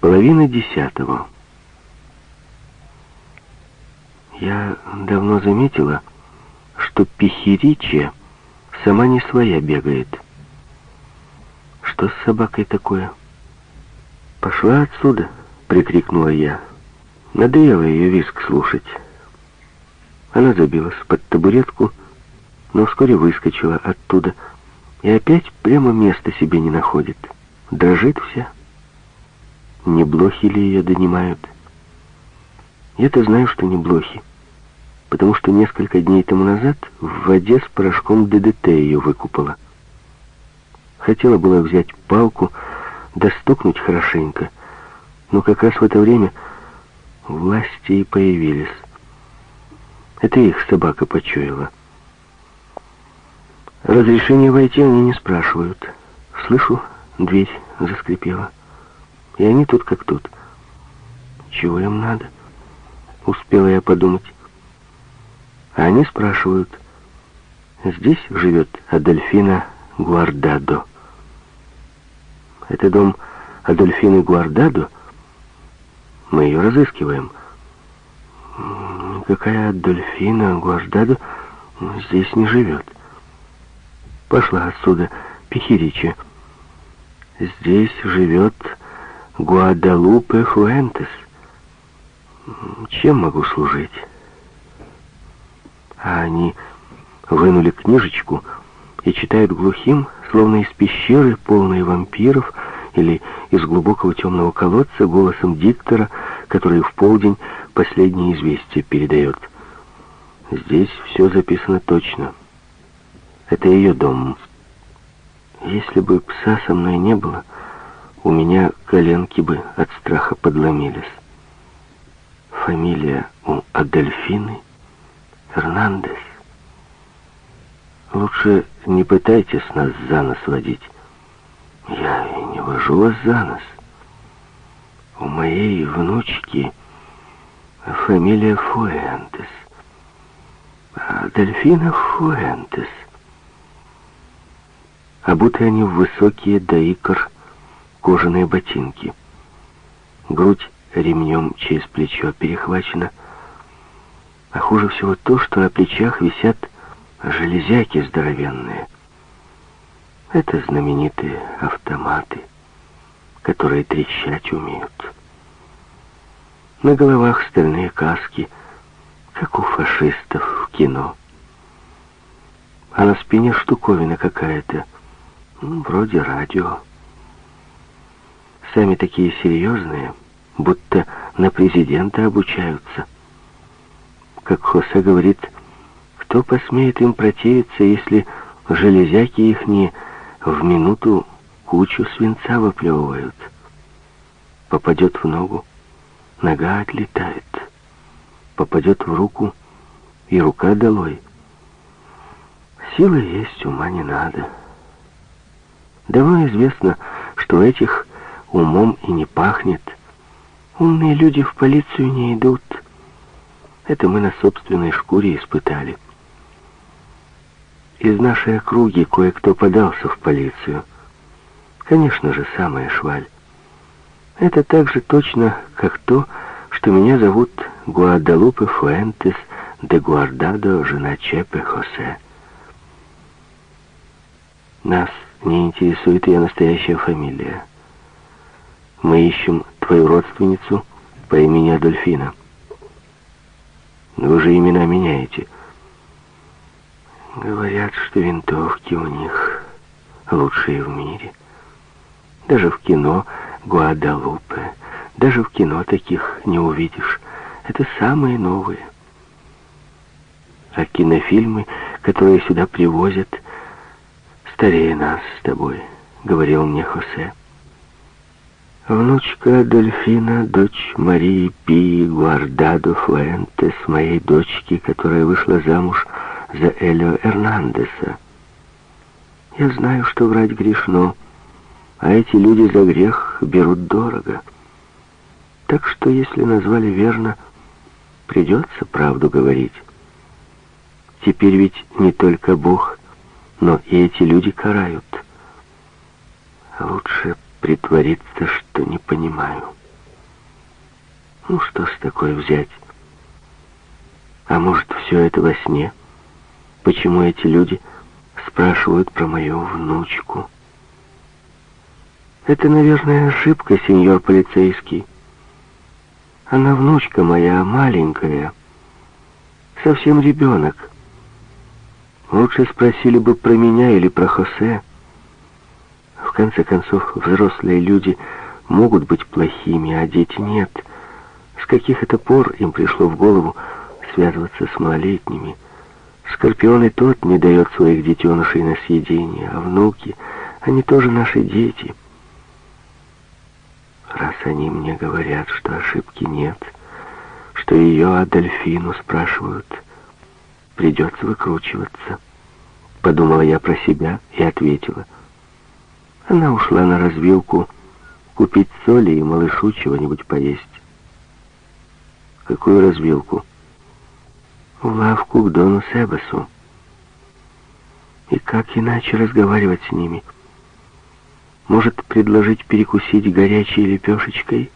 Половина десятого. Я давно заметила, что Пихириче сама не своя бегает. Что с собакой такое? «Пошла отсюда!» — прикрикнула я. Надоело ее виск слушать. Она забилась под табуретку, но вскоре выскочила оттуда и опять прямо места себе не находит. Дрожит вся. Не блохи ли ее донимают? Я-то знаю, что не блохи, потому что несколько дней тому назад в воде с порошком ДДТ ее выкупала. Хотела было взять палку, да стукнуть хорошенько, но как раз в это время власти и появились. Это их собака почуяла. Разрешение войти они не спрашивают. Слышу, дверь заскрипела. И они тут как тут. Чего им надо? Успела я подумать. А они спрашивают. Здесь живет Адольфина Гуардадо. Это дом Адольфины Гуардадо? Мы ее разыскиваем. Какая Адольфина Гуардадо здесь не живет. Пошла отсюда, Пихирича. Здесь живет Гуадалупе Фуэнтес. Чем могу служить? А они вынули книжечку и читают глухим, словно из пещеры, полной вампиров, или из глубокого темного колодца, голосом диктора, который в полдень последнее известие передает. Здесь все записано точно. Это ее дом. Если бы пса со мной не было, у меня коленки бы от страха подломились. Фамилия у Адольфины Фернандес. Лучше не пытайтесь нас за нос водить. Я и не вожу вас за нос. У моей внучки фамилия Фуэнтес. Адольфина Фуэнтес. Обуты они в высокие до икр кожаные ботинки. Грудь ремнем через плечо перехвачена. А хуже всего то, что на плечах висят железяки здоровенные. Это знаменитые автоматы, которые трещать умеют. На головах стальные каски, как у фашистов в кино. А на спине штуковина какая-то, вроде радио. Сами такие серьезные, будто на президента обучаются. Как Хосе говорит, кто посмеет им противиться, если железяки ихние в минуту кучу свинца выплевывают? Попадет в ногу, нога отлетает. Попадет в руку, и рука долой. Силы есть, ума не надо. Давно известно, что этих умом и не пахнет. Умные люди в полицию не идут. Это мы на собственной шкуре испытали. Из нашей округи кое-кто подался в полицию. Конечно же, самая шваль. Это так же точно, как то, что меня зовут Гуадалупе Фуэнтес де Гуардадо, жена Чепе Хосе. Нас не интересует ее настоящая фамилия. Мы ищем твою родственницу по имени Адольфина. Вы же имена меняете. Говорят, что винтовки у них лучшие в мире. Даже в кино Гуадалупе, даже в кино таких не увидишь. Это самые новые. А кинофильмы, которые сюда привозят, старее нас с тобой, говорил мне Хосе. Внучка Дельфина, дочь Марии Пи Гуардадо Фуэнтес, моей дочки, которая вышла замуж за Элио Эрнандеса. Я знаю, что врать грешно, а эти люди за грех берут дорого. Так что, если назвали верно, придется правду говорить. Теперь ведь не только Бог, но и эти люди карают. Лучше притвориться, что не понимаю. Ну, что с такой взять? А может, все это во сне? Почему эти люди спрашивают про мою внучку? Это, наверное, ошибка, сеньор полицейский. Она внучка моя, маленькая, совсем ребенок. Лучше спросили бы про меня или про Хосе. В конце концов, взрослые люди могут быть плохими, а дети нет. С каких это пор им пришло в голову связываться с малолетними? Скорпион и тот не дает своих детенышей на съедение, а внуки, они тоже наши дети. Раз они мне говорят, что ошибки нет, что ее Адольфину спрашивают, придется выкручиваться. Подумала я про себя и ответила. Она ушла на развилку купить соли и малышу чего-нибудь поесть. Какую развилку? В лавку к Дону Себасу. И как иначе разговаривать с ними? Может, предложить перекусить горячей лепешечкой?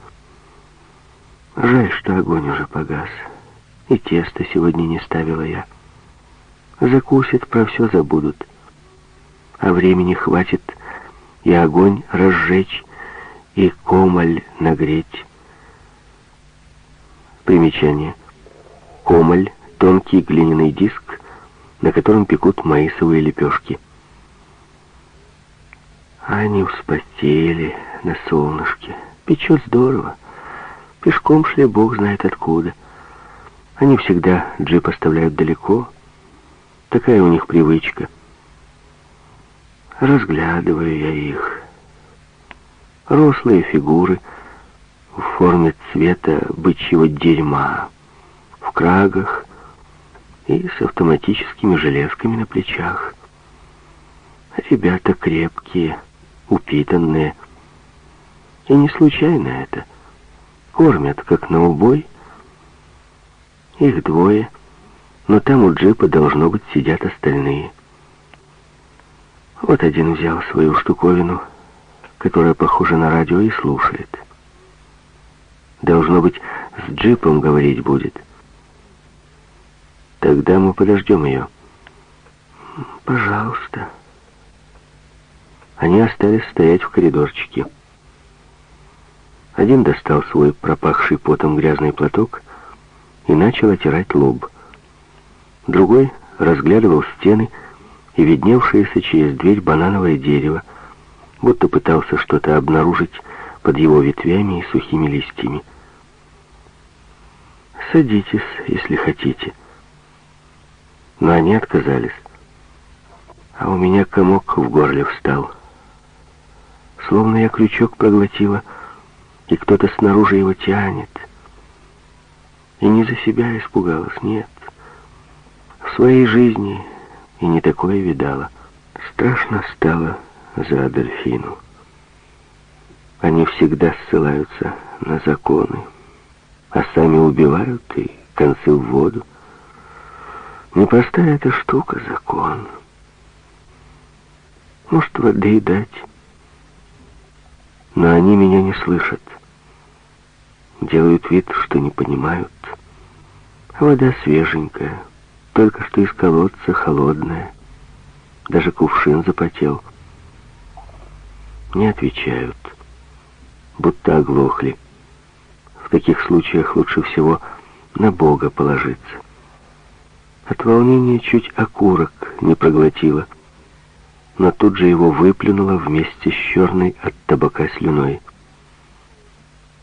Жаль, что огонь уже погас. И тесто сегодня не ставила я. Закусят, про все забудут. А времени хватит и огонь разжечь, и комаль нагреть. Примечание. Комаль — тонкий глиняный диск, на котором пекут маисовые лепешки. Они вспотели на солнышке. Печет здорово. Пешком шли, бог знает откуда. Они всегда джип оставляют далеко, Такая у них привычка. Разглядываю я их. Рослые фигуры в форме цвета бычьего дерьма, в крагах и с автоматическими железками на плечах. Ребята крепкие, упитанные. И не случайно это. Кормят, как на убой. Их двое — но там у джипа, должно быть, сидят остальные. Вот один взял свою штуковину, которая похожа на радио, и слушает. Должно быть, с джипом говорить будет. Тогда мы подождем ее. Пожалуйста. Они остались стоять в коридорчике. Один достал свой пропахший потом грязный платок и начал отирать лоб. Другой разглядывал стены и видневшееся через дверь банановое дерево, будто пытался что-то обнаружить под его ветвями и сухими листьями. «Садитесь, если хотите». Но они отказались. А у меня комок в горле встал. Словно я крючок проглотила, и кто-то снаружи его тянет. И не за себя испугалась, нет в своей жизни и не такое видала. Страшно стало за Адольфину. Они всегда ссылаются на законы, а сами убивают и концы в воду. Непростая эта штука, закон. Может, воды дать. Но они меня не слышат. Делают вид, что не понимают. Вода свеженькая, только что из колодца, холодная. Даже кувшин запотел. Не отвечают, будто оглохли. В таких случаях лучше всего на Бога положиться. От волнения чуть окурок не проглотила, но тут же его выплюнула вместе с черной от табака слюной.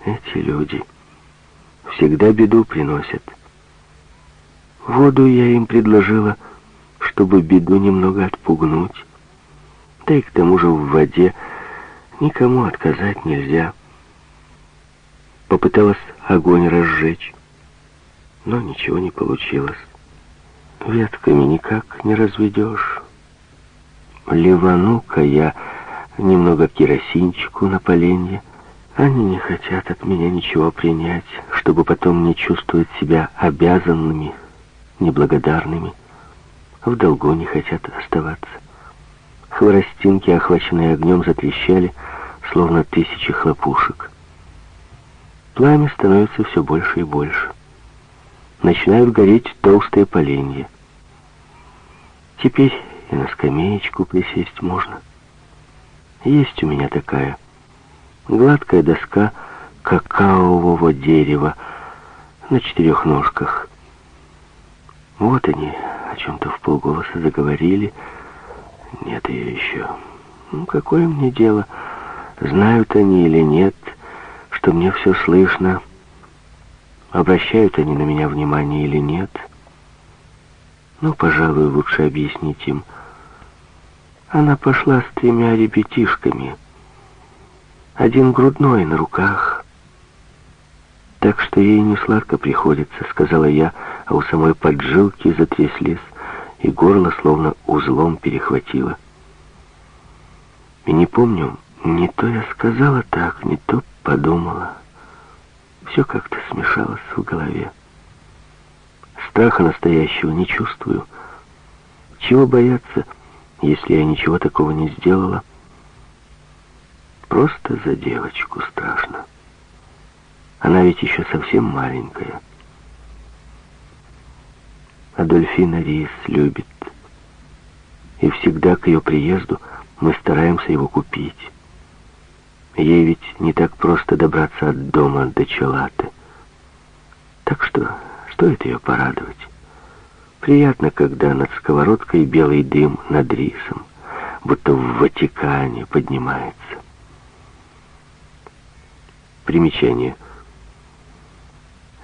Эти люди всегда беду приносят. Воду я им предложила, чтобы беду немного отпугнуть. Да и к тому же в воде никому отказать нельзя. Попыталась огонь разжечь, но ничего не получилось. Ветками никак не разведешь. Ливану-ка я немного керосинчику на поленье. Они не хотят от меня ничего принять, чтобы потом не чувствовать себя обязанными неблагодарными, в долгу не хотят оставаться. Хворостинки, охваченные огнем, затрещали, словно тысячи хлопушек. Пламя становится все больше и больше. Начинают гореть толстые поленья. Теперь и на скамеечку присесть можно. Есть у меня такая гладкая доска какаового дерева на четырех ножках. Вот они о чем-то в полголоса заговорили. Нет ее еще. Ну, какое мне дело, знают они или нет, что мне все слышно, обращают они на меня внимание или нет. Ну, пожалуй, лучше объяснить им. Она пошла с тремя ребятишками. Один грудной на руках. Так что ей не сладко приходится, сказала я, а у самой поджилки затряслись, и горло словно узлом перехватило. И не помню, не то я сказала так, не то подумала. Все как-то смешалось в голове. Страха настоящего не чувствую. Чего бояться, если я ничего такого не сделала? Просто за девочку страшно. Она ведь еще совсем маленькая. Адольфина Рис любит. И всегда к ее приезду мы стараемся его купить. Ей ведь не так просто добраться от дома до Челаты. Так что стоит ее порадовать. Приятно, когда над сковородкой белый дым над рисом, будто в Ватикане поднимается. Примечание.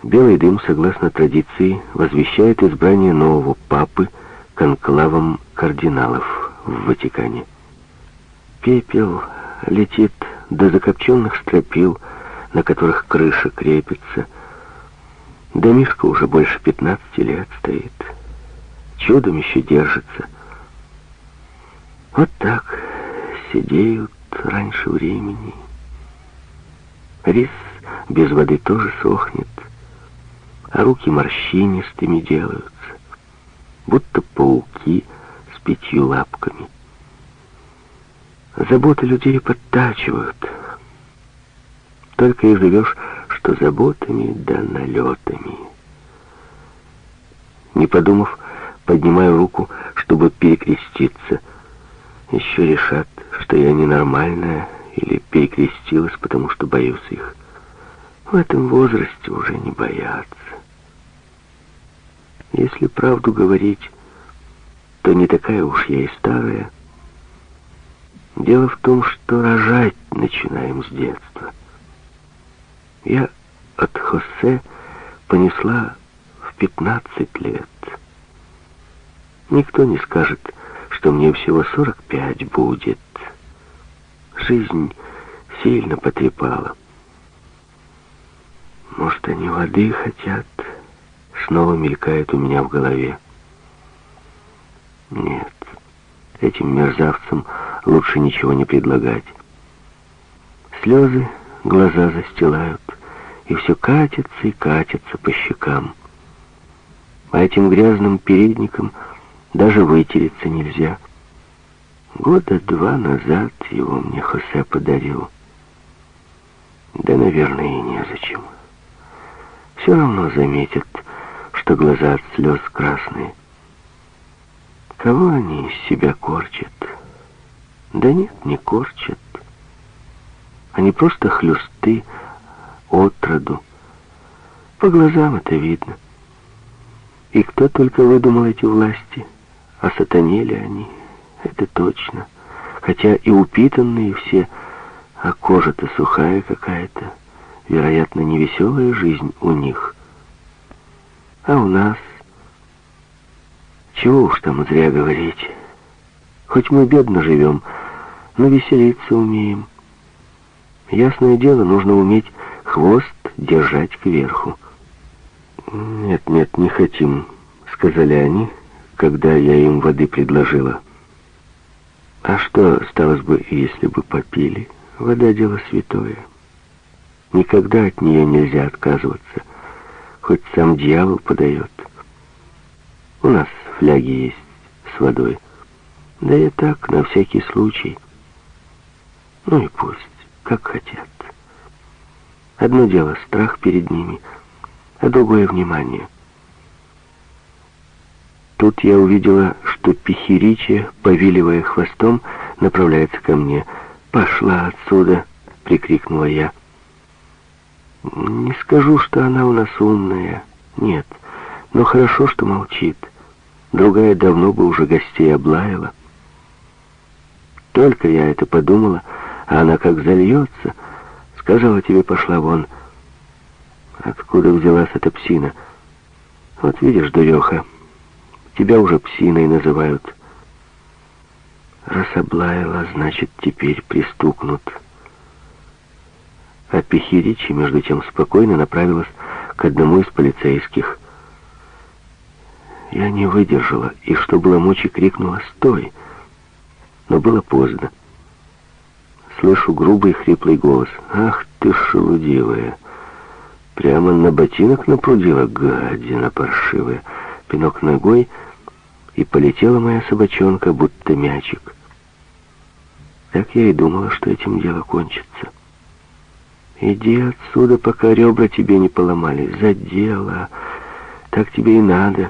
Белый дым, согласно традиции, возвещает избрание нового папы конклавом кардиналов в Ватикане. Пепел летит до закопченных стропил, на которых крыша крепится. Домишка уже больше пятнадцати лет стоит. Чудом еще держится. Вот так сидеют раньше времени. Рис без воды тоже сохнет, а руки морщинистыми делаются, будто пауки с пятью лапками. Заботы людей подтачивают. Только и живешь, что заботами да налетами. Не подумав, поднимаю руку, чтобы перекреститься. Еще решат, что я ненормальная или перекрестилась, потому что боюсь их. В этом возрасте уже не боятся. Если правду говорить, то не такая уж я и старая, Дело в том, что рожать начинаем с детства. Я от Хосе понесла в 15 лет. Никто не скажет, что мне всего 45 будет. Жизнь сильно потрепала. Может, они воды хотят? Снова мелькает у меня в голове. Нет, этим мерзавцам лучше ничего не предлагать. Слезы глаза застилают, и все катится и катится по щекам. А этим грязным передником даже вытереться нельзя. Года два назад его мне Хосе подарил. Да, наверное, и незачем. Все равно заметят, что глаза от слез красные. Кого они из себя корчат? Да нет, не корчат. Они просто хлюсты отроду. По глазам это видно. И кто только выдумал эти власти, а сатанели они, это точно. Хотя и упитанные все, а кожа-то сухая какая-то. Вероятно, невеселая жизнь у них. А у нас... Чего уж там зря говорить. Хоть мы бедно живем, но веселиться умеем. Ясное дело, нужно уметь хвост держать кверху. «Нет, нет, не хотим», — сказали они, когда я им воды предложила. А что осталось бы, если бы попили? Вода — дело святое. Никогда от нее нельзя отказываться, хоть сам дьявол подает. У нас фляги есть с водой. Да и так, на всякий случай. Ну и пусть, как хотят. Одно дело — страх перед ними, а другое — внимание. Тут я увидела, что Пихиричи, повиливая хвостом, направляется ко мне. «Пошла отсюда!» — прикрикнула я. Не скажу, что она у нас умная. Нет, но хорошо, что молчит. Другая давно бы уже гостей облаяла. Только я это подумала, а она как зальется. Сказала тебе, пошла вон. Откуда взялась эта псина? Вот видишь, дуреха, тебя уже псиной называют. Раз облаяла, значит, теперь пристукнут. А Пехиричи, между тем, спокойно направилась к одному из полицейских. Я не выдержала, и что было мочи, крикнула «Стой!» Но было поздно. Слышу грубый хриплый голос. «Ах ты шелудивая!» Прямо на ботинок напрудила, гадина паршивая. Пинок ногой, и полетела моя собачонка, будто мячик. Так я и думала, что этим дело кончится. Иди отсюда, пока ребра тебе не поломали. За дело. Так тебе и надо.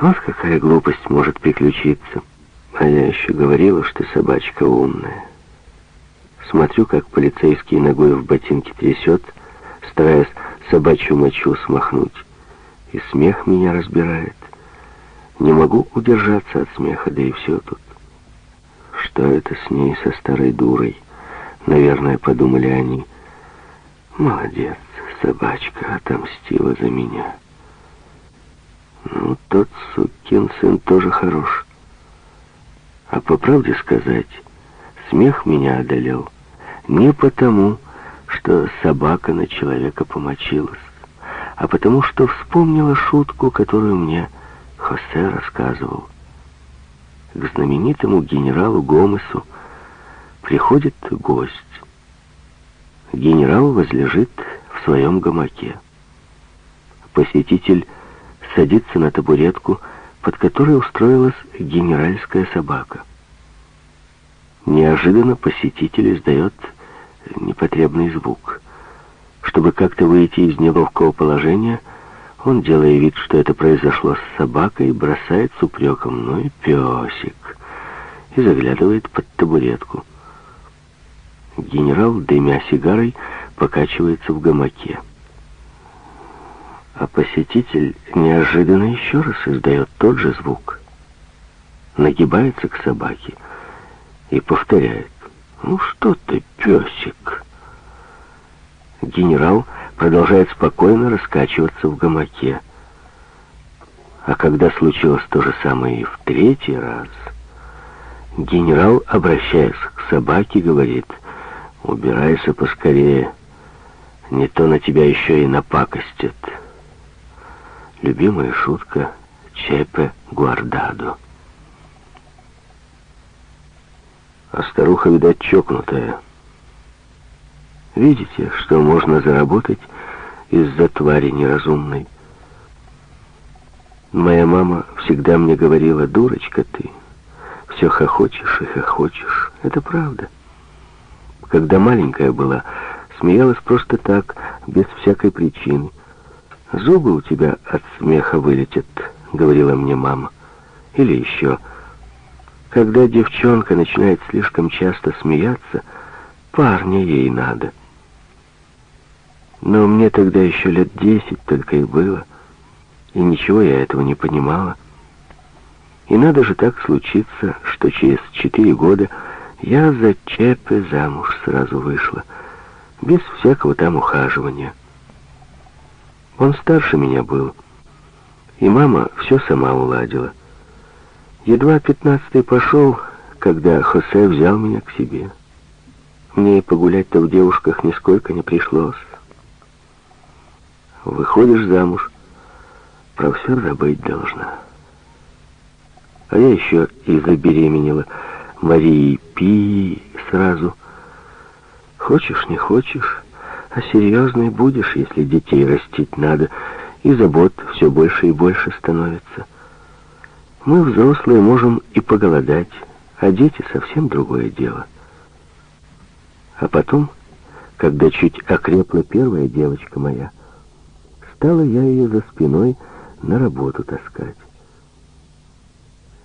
Вот какая глупость может приключиться. А я еще говорила, что собачка умная. Смотрю, как полицейский ногой в ботинке трясет, стараясь собачью мочу смахнуть. И смех меня разбирает. Не могу удержаться от смеха, да и все тут. Что это с ней, со старой дурой? Наверное, подумали они. Молодец, собачка отомстила за меня. Ну, тот сукин сын тоже хорош. А по правде сказать, смех меня одолел не потому, что собака на человека помочилась, а потому что вспомнила шутку, которую мне Хосе рассказывал. К знаменитому генералу Гомесу Приходит гость. Генерал возлежит в своем гамаке. Посетитель садится на табуретку, под которой устроилась генеральская собака. Неожиданно посетитель издает непотребный звук. Чтобы как-то выйти из неловкого положения, он, делая вид, что это произошло с собакой, бросает с упреком «ну и песик» и заглядывает под табуретку. Генерал, дымя сигарой, покачивается в гамаке. А посетитель неожиданно еще раз издает тот же звук. Нагибается к собаке и повторяет. «Ну что ты, песик?» Генерал продолжает спокойно раскачиваться в гамаке. А когда случилось то же самое и в третий раз, генерал, обращаясь к собаке, говорит — Убирайся поскорее, не то на тебя еще и напакостят. Любимая шутка Чепе Гуардадо. А старуха, видать, чокнутая. Видите, что можно заработать из-за твари неразумной? Моя мама всегда мне говорила, дурочка ты, все хохочешь и хохочешь. Это правда. Когда маленькая была, смеялась просто так, без всякой причины. «Зубы у тебя от смеха вылетят», — говорила мне мама. Или еще, когда девчонка начинает слишком часто смеяться, парня ей надо. Но мне тогда еще лет десять только и было, и ничего я этого не понимала. И надо же так случиться, что через четыре года я за Чепе замуж сразу вышла, без всякого там ухаживания. Он старше меня был, и мама все сама уладила. Едва пятнадцатый пошел, когда Хосе взял меня к себе. Мне и погулять-то в девушках нисколько не пришлось. Выходишь замуж, про все забыть должна. А я еще и забеременела, Марии Пи сразу. Хочешь, не хочешь, а серьезный будешь, если детей растить надо, и забот все больше и больше становится. Мы, взрослые, можем и поголодать, а дети совсем другое дело. А потом, Когда чуть окрепла первая девочка моя, стала я ее за спиной на работу таскать.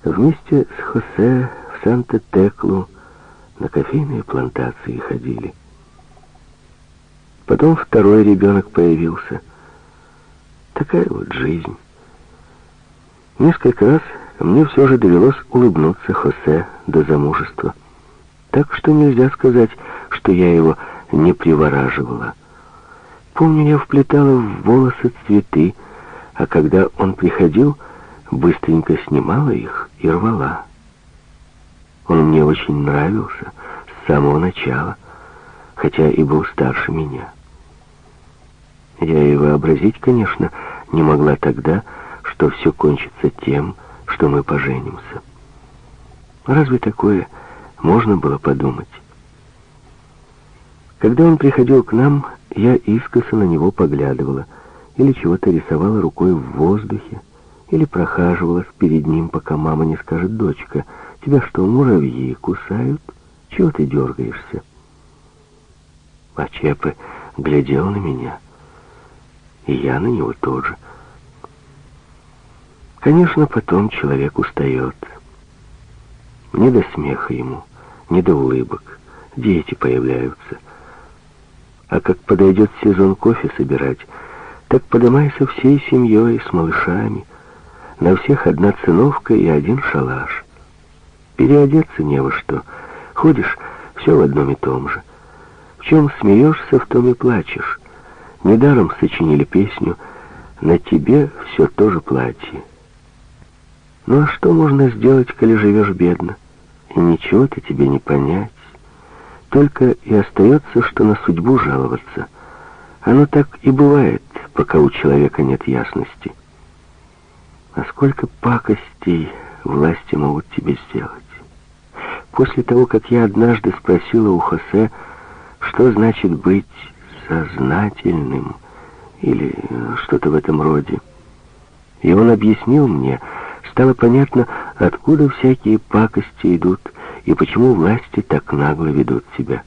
Вместе с Хосе Санта-Теклу на кофейные плантации ходили. Потом второй ребенок появился. Такая вот жизнь. Несколько раз мне все же довелось улыбнуться Хосе до замужества. Так что нельзя сказать, что я его не привораживала. Помню, я вплетала в волосы цветы, а когда он приходил, быстренько снимала их и рвала. Он мне очень нравился с самого начала, хотя и был старше меня. Я и вообразить, конечно, не могла тогда, что все кончится тем, что мы поженимся. Разве такое можно было подумать? Когда он приходил к нам, я искоса на него поглядывала, или чего-то рисовала рукой в воздухе, или прохаживалась перед ним, пока мама не скажет, «Дочка, тебя что, муравьи кусают? Чего ты дергаешься?» А Чепы глядел на меня, и я на него тоже. Конечно, потом человек устает. Не до смеха ему, не до улыбок. Дети появляются. А как подойдет сезон кофе собирать, так подымайся всей семьей с малышами. На всех одна циновка и один шалаш. Переодеться не во что. Ходишь все в одном и том же. В чем смеешься, в том и плачешь. Недаром сочинили песню «На тебе все тоже платье». Ну а что можно сделать, коли живешь бедно? И ничего-то тебе не понять. Только и остается, что на судьбу жаловаться. Оно так и бывает, пока у человека нет ясности. А сколько пакостей власти могут тебе сделать? После того, как я однажды спросила у Хосе, что значит быть сознательным, или что-то в этом роде, и он объяснил мне, стало понятно, откуда всякие пакости идут, и почему власти так нагло ведут себя.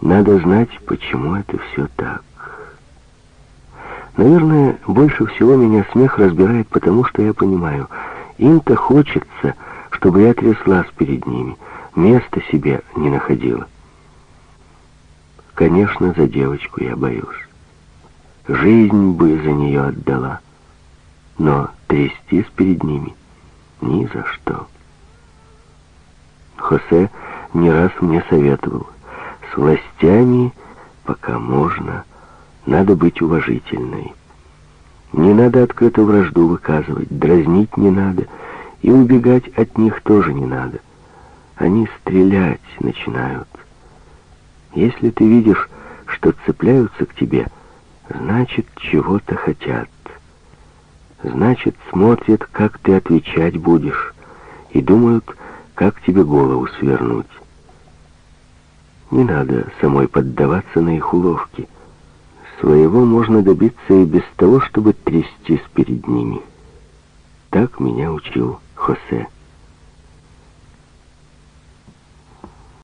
Надо знать, почему это все так. Наверное, больше всего меня смех разбирает, потому что я понимаю, им-то хочется, чтобы я тряслась перед ними, места себе не находила. Конечно, за девочку я боюсь. Жизнь бы за нее отдала, но трястись перед ними ни за что. Хосе не раз мне советовал. С властями, пока можно, надо быть уважительной. Не надо открыто вражду выказывать, дразнить не надо, и убегать от них тоже не надо. Они стрелять начинают. Если ты видишь, что цепляются к тебе, значит, чего-то хотят. Значит, смотрят, как ты отвечать будешь, и думают, как тебе голову свернуть. Не надо самой поддаваться на их уловки. Своего можно добиться и без того, чтобы трястись перед ними. Так меня учил Хосе.